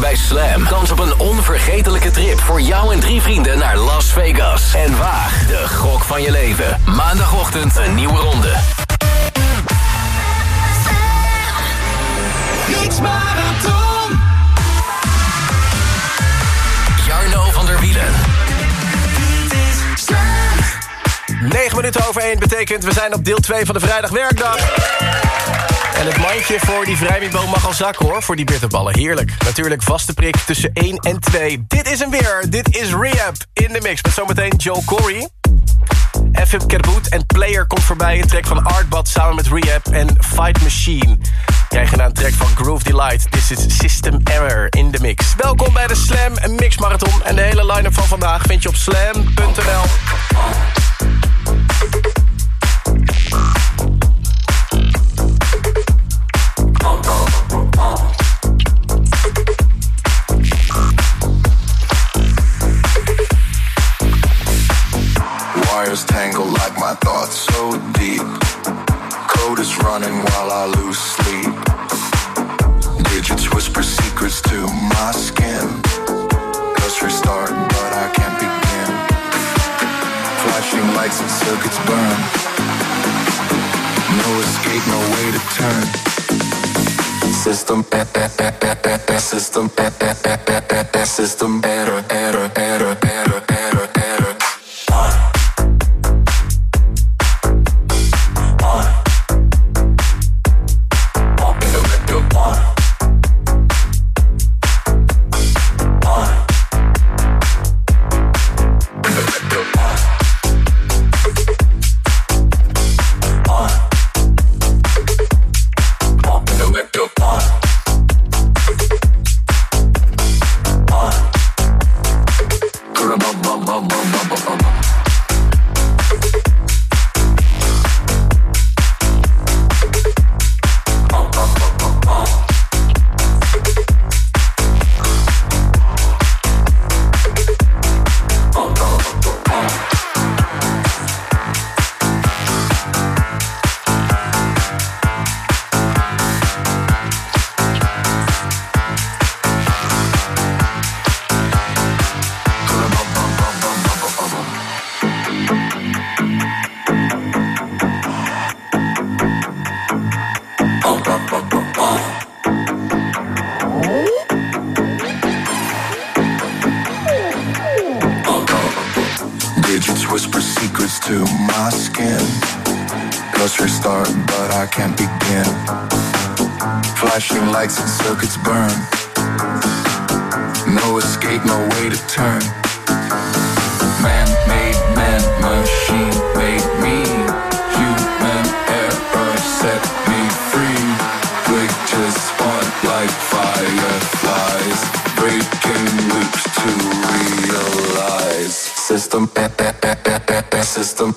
Bij Slam kans op een onvergetelijke trip voor jou en drie vrienden naar Las Vegas. En waag de gok van je leven. Maandagochtend een nieuwe ronde. Mix Marathon. Jarno van der Wielen. 9 minuten over 1 betekent we zijn op deel 2 van de vrijdagwerkdag. En het mandje voor die vrijmibo mag al zakken hoor, voor die bitterballen. Heerlijk. Natuurlijk vaste prik tussen 1 en 2. Dit is hem weer. Dit is Rehab in de mix. Met zometeen Joe Corey. FM Kerboot en Player komt voorbij. Een track van Artbad samen met Rehab en Fight Machine. Krijgen een track van Groove Delight. This is System Error in de mix. Welkom bij de Slam Mix Marathon. En de hele line-up van vandaag vind je op slam.nl. thoughts so deep. Code is running while I lose sleep. Digits whisper secrets to my skin. Press restart, but I can't begin. Flashing lights and circuits burn. No escape, no way to turn. System, system, system, error, error, error, error, to my skin. Press restart, but I can't begin. Flashing lights and circuits burn. No escape, no way to turn. Man made man, machine made me. Human error set me free. Blink just spun like fireflies. Breaking loops to realize. System, eh, eh, system,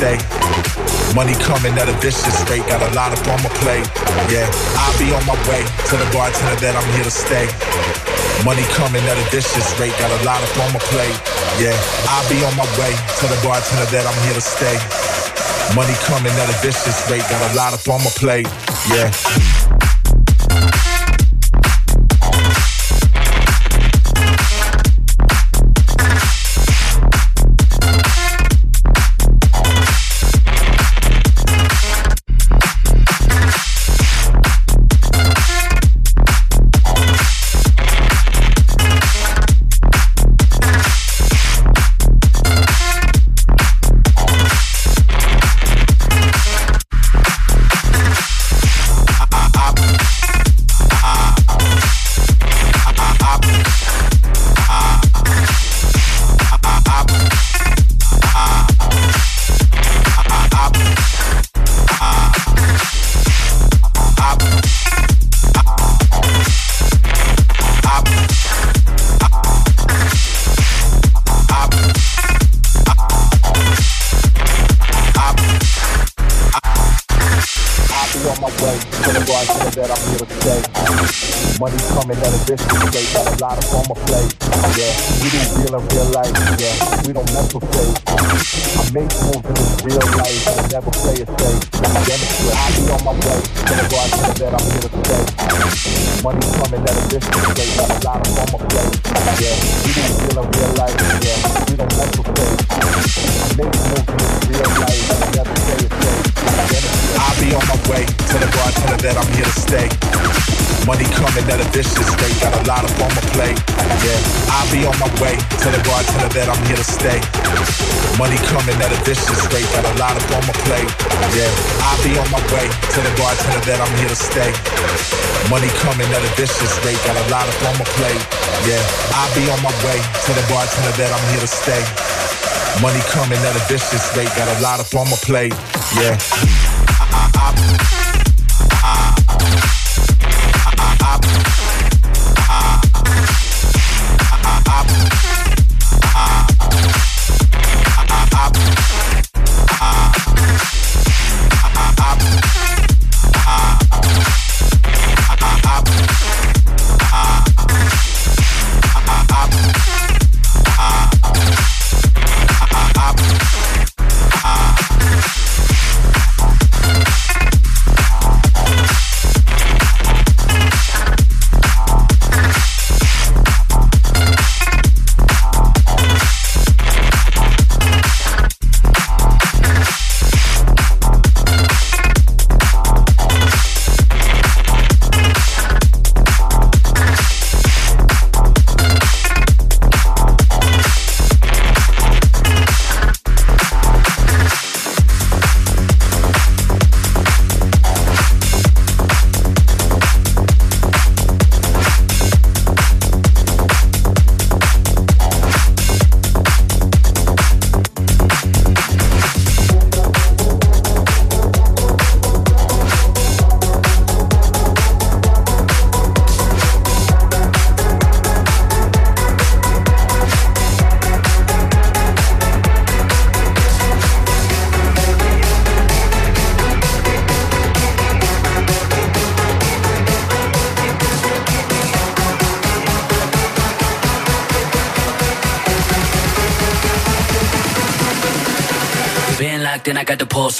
Money coming at a vicious rate, got a lot up on my plate. Yeah, I'll be on my way to the bartender that I'm here to stay. Money coming at a vicious rate, got a lot up on my plate. Yeah, I'll be on my way to the bartender that I'm here to stay. Money coming at a vicious rate, got a lot up on my plate. Yeah. Real life. Yeah, we don't mess with fake. I make moves in this real life and I never play it safe. Demonstrate. I'll be on my way to the that I'm here to stay. Money coming at a vicious rate, got a lot up on my. Yeah, we do real in real life. Yeah, we don't mess with fake. I make moves in this real life and I never play it safe. I'll be on my way to the bartender that I'm here to stay. Money coming at a vicious rate, got a lot up on my plate. Yeah, I'll be on my way to the bartender that I'm here to stay. Money coming at a vicious rate, got a lot up on my plate. Yeah, I'll be on my way to the bartender that I'm here to stay. Money coming at a vicious rate, got a lot up on my plate. Yeah, I'll be on my way to the bartender that I'm here to stay. Money coming at a vicious rate, got a lot up on my plate. Yeah. I, I, I,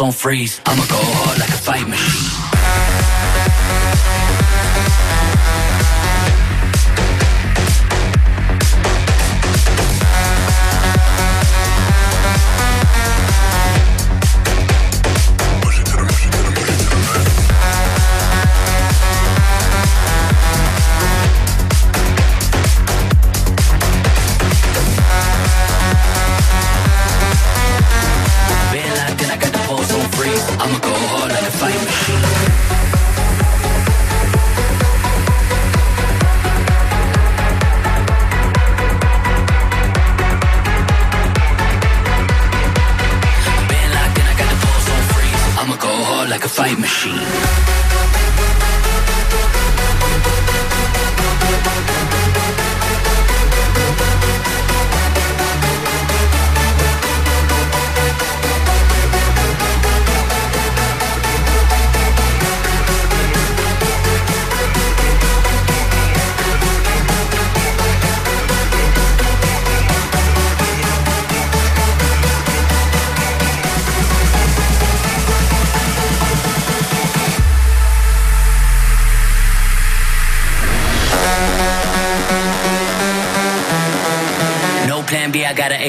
on freeze. I'ma go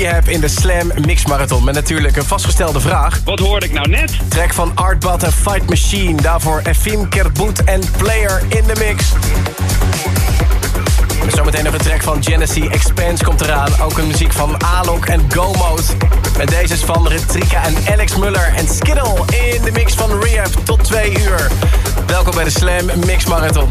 Rehab in de Slam Mix Marathon. Met natuurlijk een vastgestelde vraag. Wat hoorde ik nou net? Track van Artbad en Fight Machine. Daarvoor Efim Kerboet en Player in de mix. En zometeen nog een track van Genesee Expanse komt eraan. Ook een muziek van Alok en Go Mode. En deze is van Retrika en Alex Muller en Skiddle in de mix van Rehab tot 2 uur. Welkom bij de Slam Mix Marathon.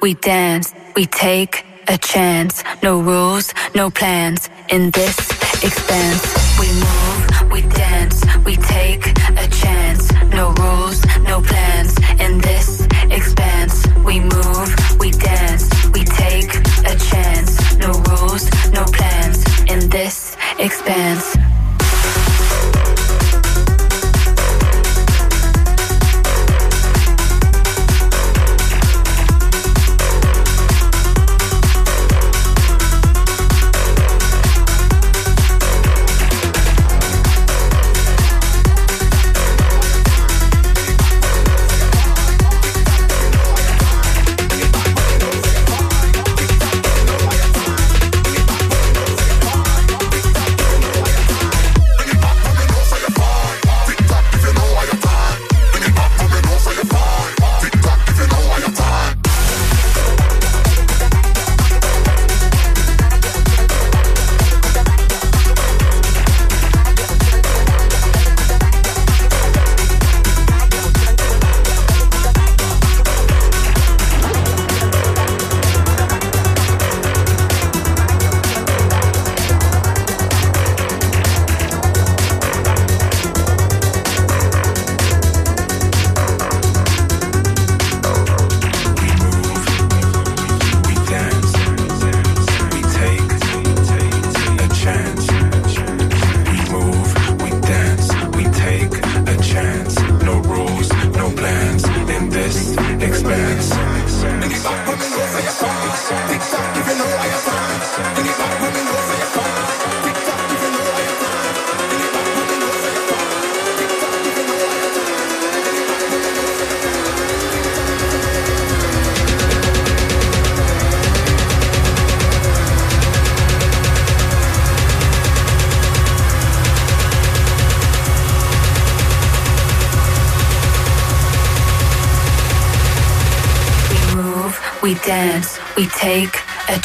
We dance, we take a chance. No rules, no plans in this expanse. We move, we dance, we take a chance. No rules, no plans in this expanse. We move, we dance, we take a chance. No rules, no plans in this expanse.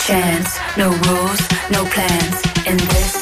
Chance. No rules, no plans in this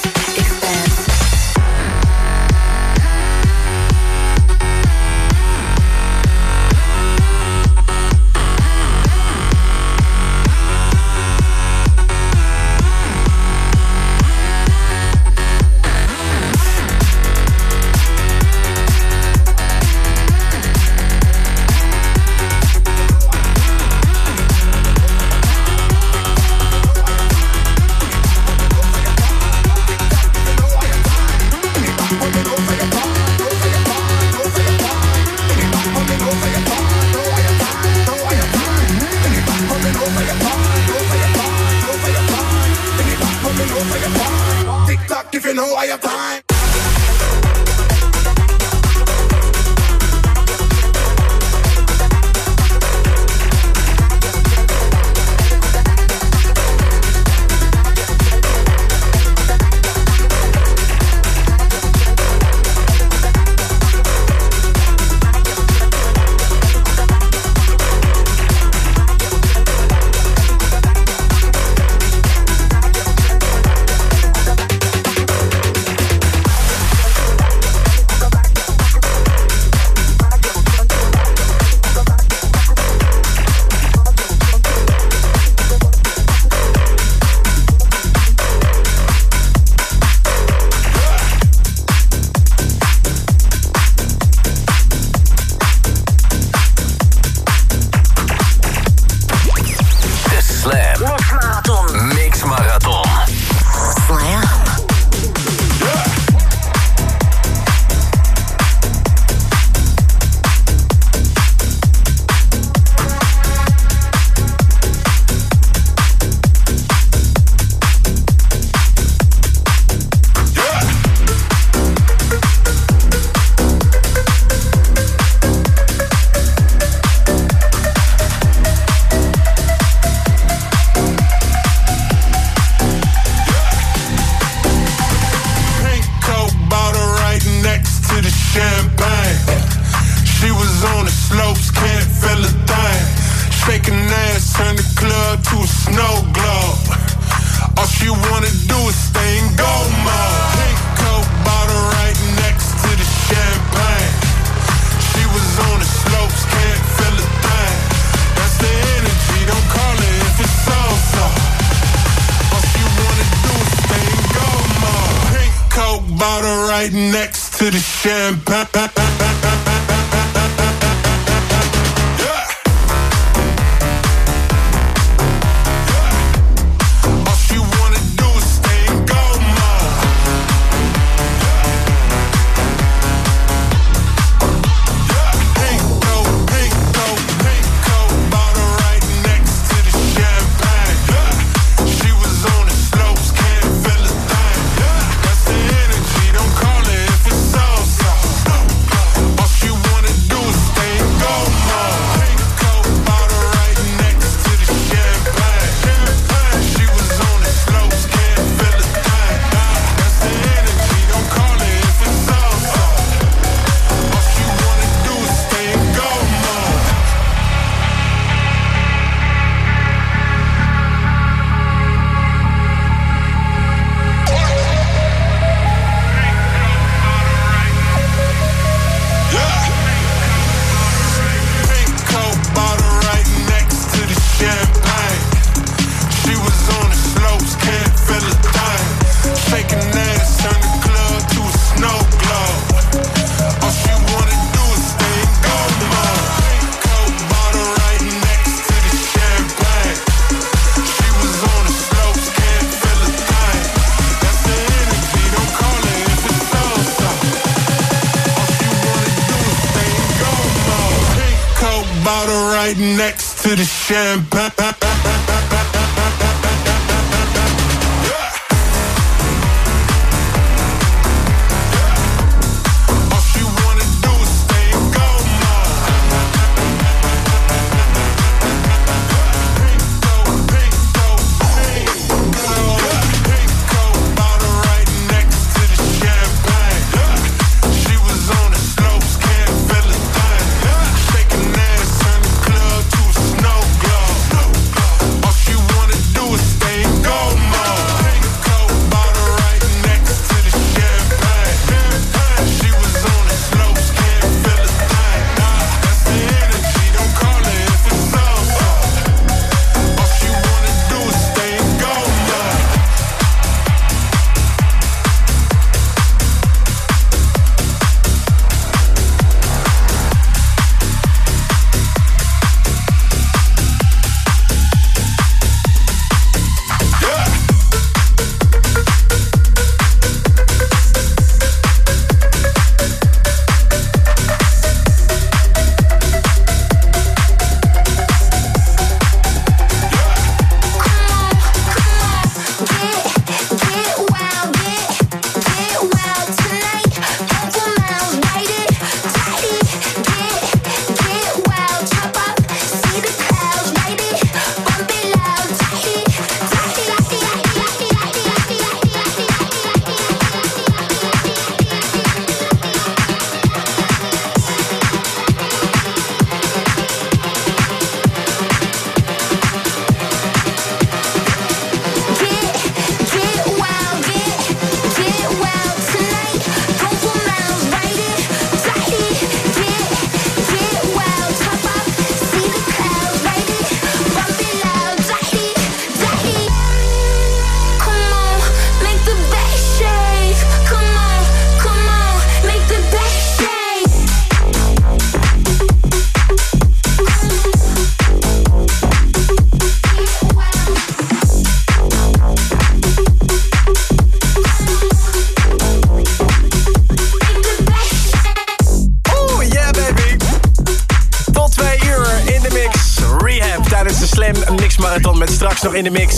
in de mix.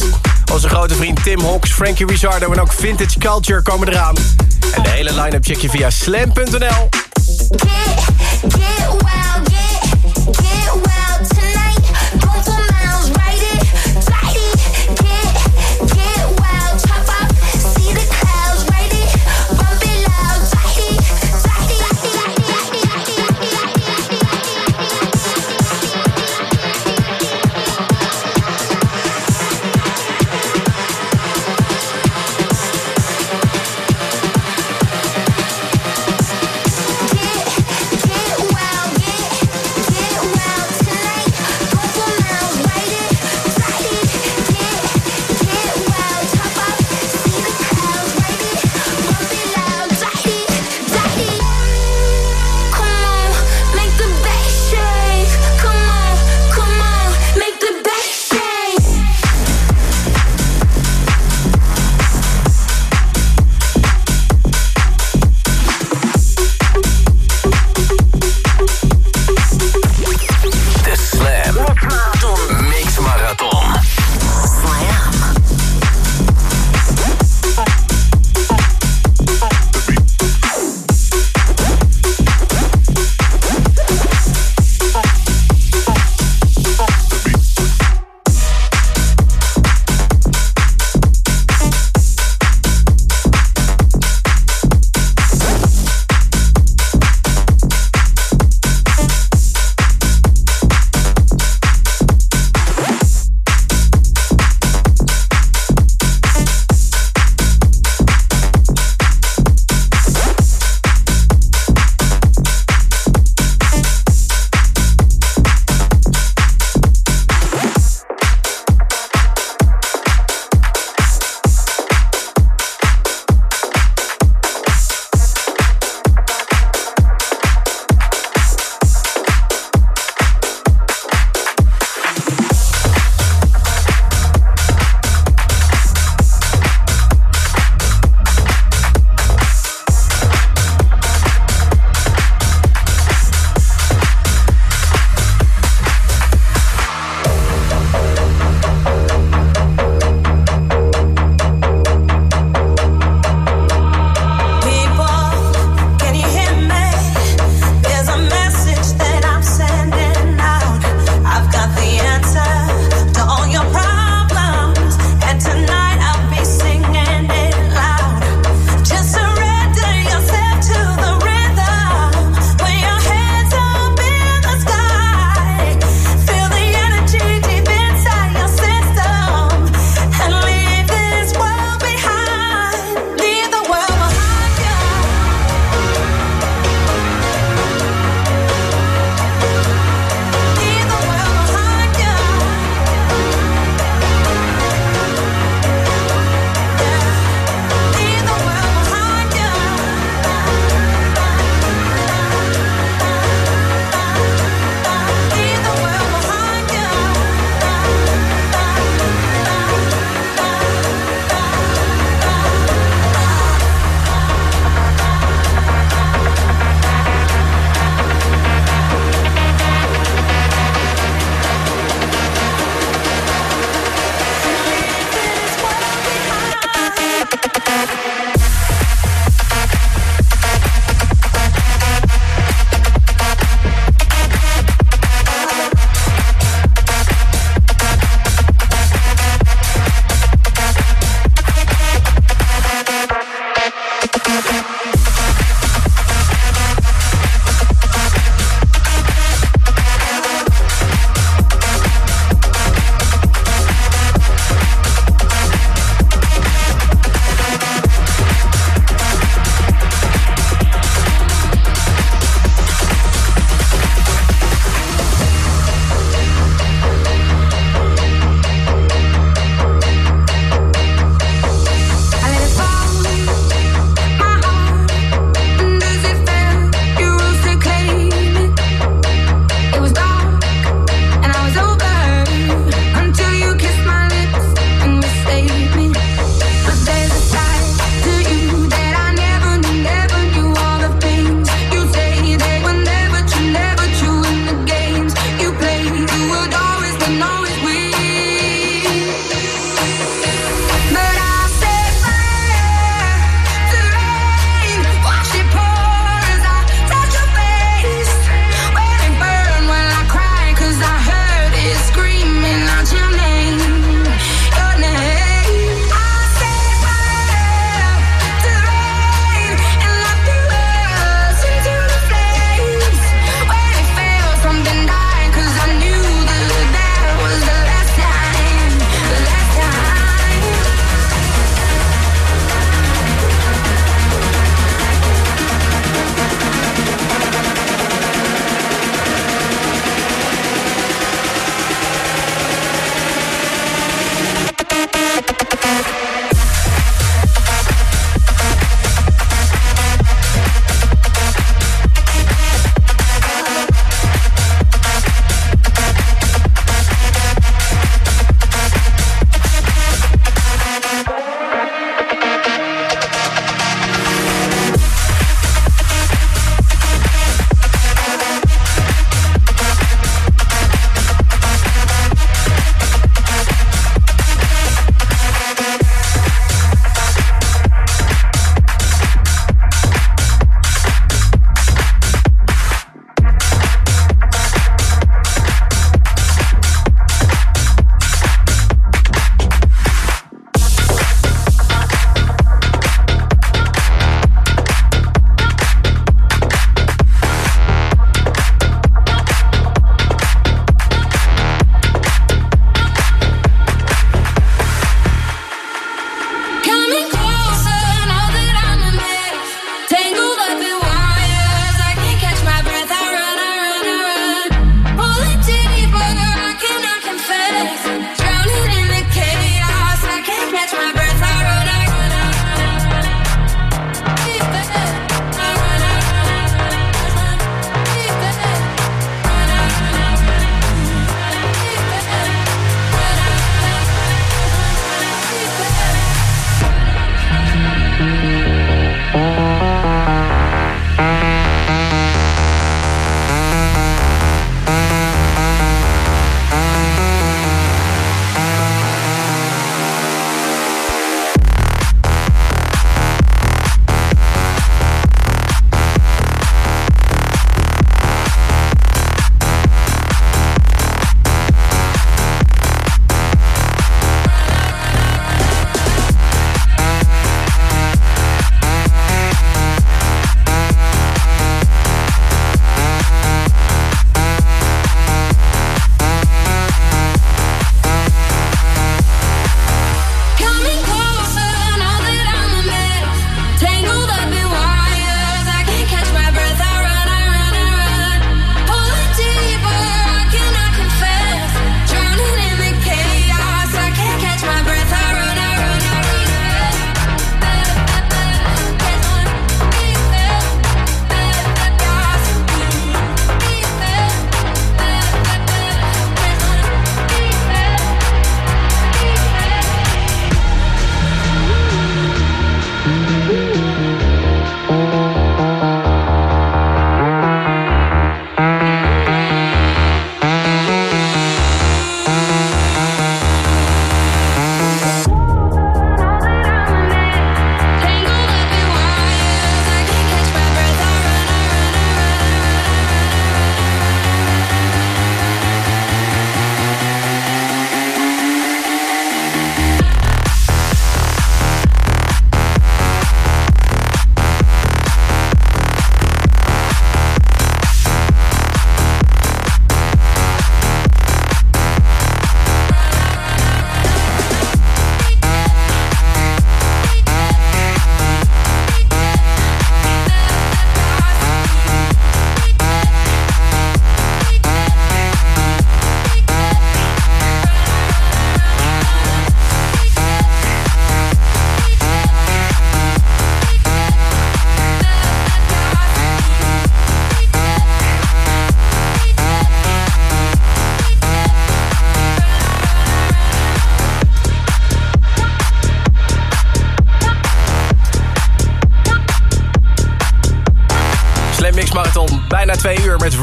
Onze grote vriend Tim Hawks, Frankie Rizardo en ook Vintage Culture komen eraan. En de hele line-up check je via slam.nl.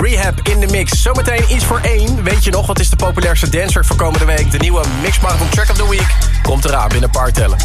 Rehab in de mix. Zometeen iets voor één. Weet je nog, wat is de populairste dancer voor komende week? De nieuwe Mix Marathon Track of the Week komt eraan binnen een paar tellen.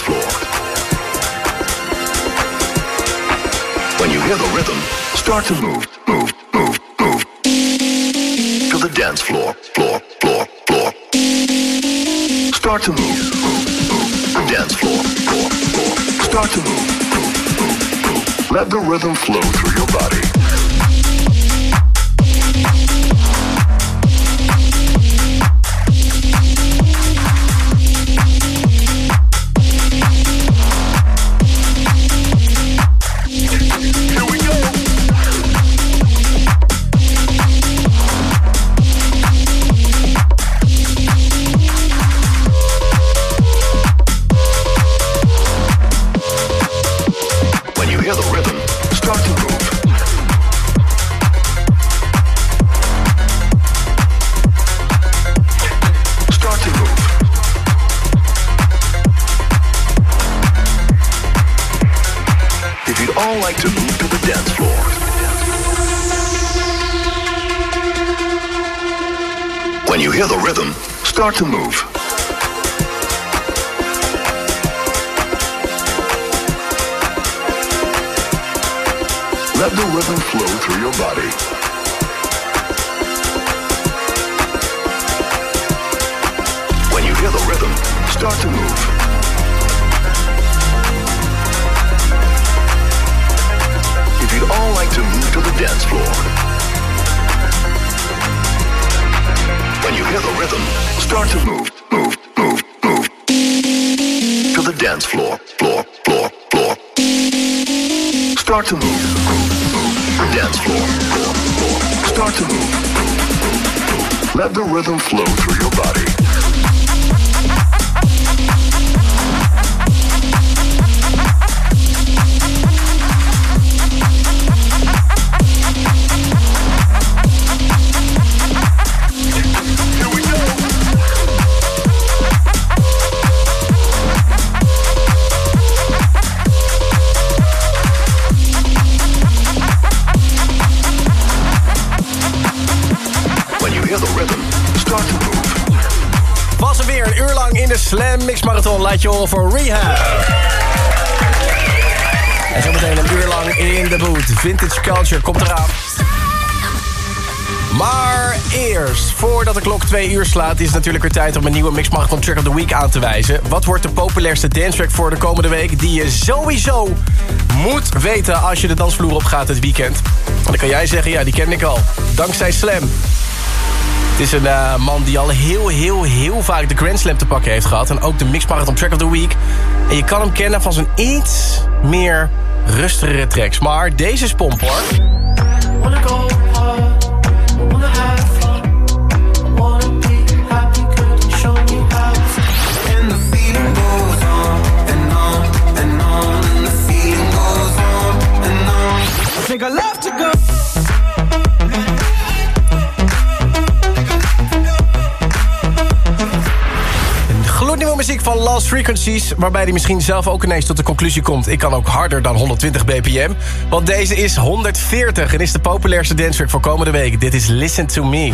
Dance floor, when you hear the rhythm, start to move, move, move, move. To the dance floor, floor, floor, floor. Start to move, move, move. Dance floor, floor, floor. Start to move, move, move, move. Let the rhythm flow through your body. Start to move. Let the rhythm flow through your body. When you hear the rhythm, start to move. If you'd all like to move to the dance floor. You hear the rhythm, start to move, move, move, move. To the dance floor, floor, floor, floor. Start to move, move, move. Dance floor, floor, floor. Start to move. Let the rhythm flow through your body. Slam Mix Marathon. Laat je horen voor Rehab. En zometeen een uur lang in de boot. Vintage Culture komt eraan. Maar eerst, voordat de klok twee uur slaat... is het natuurlijk weer tijd om een nieuwe Mix Marathon Track of the Week aan te wijzen. Wat wordt de populairste dance track voor de komende week... die je sowieso moet weten als je de dansvloer op gaat het weekend? En dan kan jij zeggen, ja, die ken ik al. Dankzij Slam. Het is een eh, man die al heel, heel, heel vaak de Grand Slam te pakken heeft gehad. En ook de Mix Marathon Track of the Week. En je kan hem kennen van zijn iets meer rustigere tracks. Maar deze is pomp hoor. Go hard, van Lost Frequencies... waarbij hij misschien zelf ook ineens tot de conclusie komt... ik kan ook harder dan 120 bpm. Want deze is 140 en is de populairste dance track voor komende week. Dit is Listen To Me.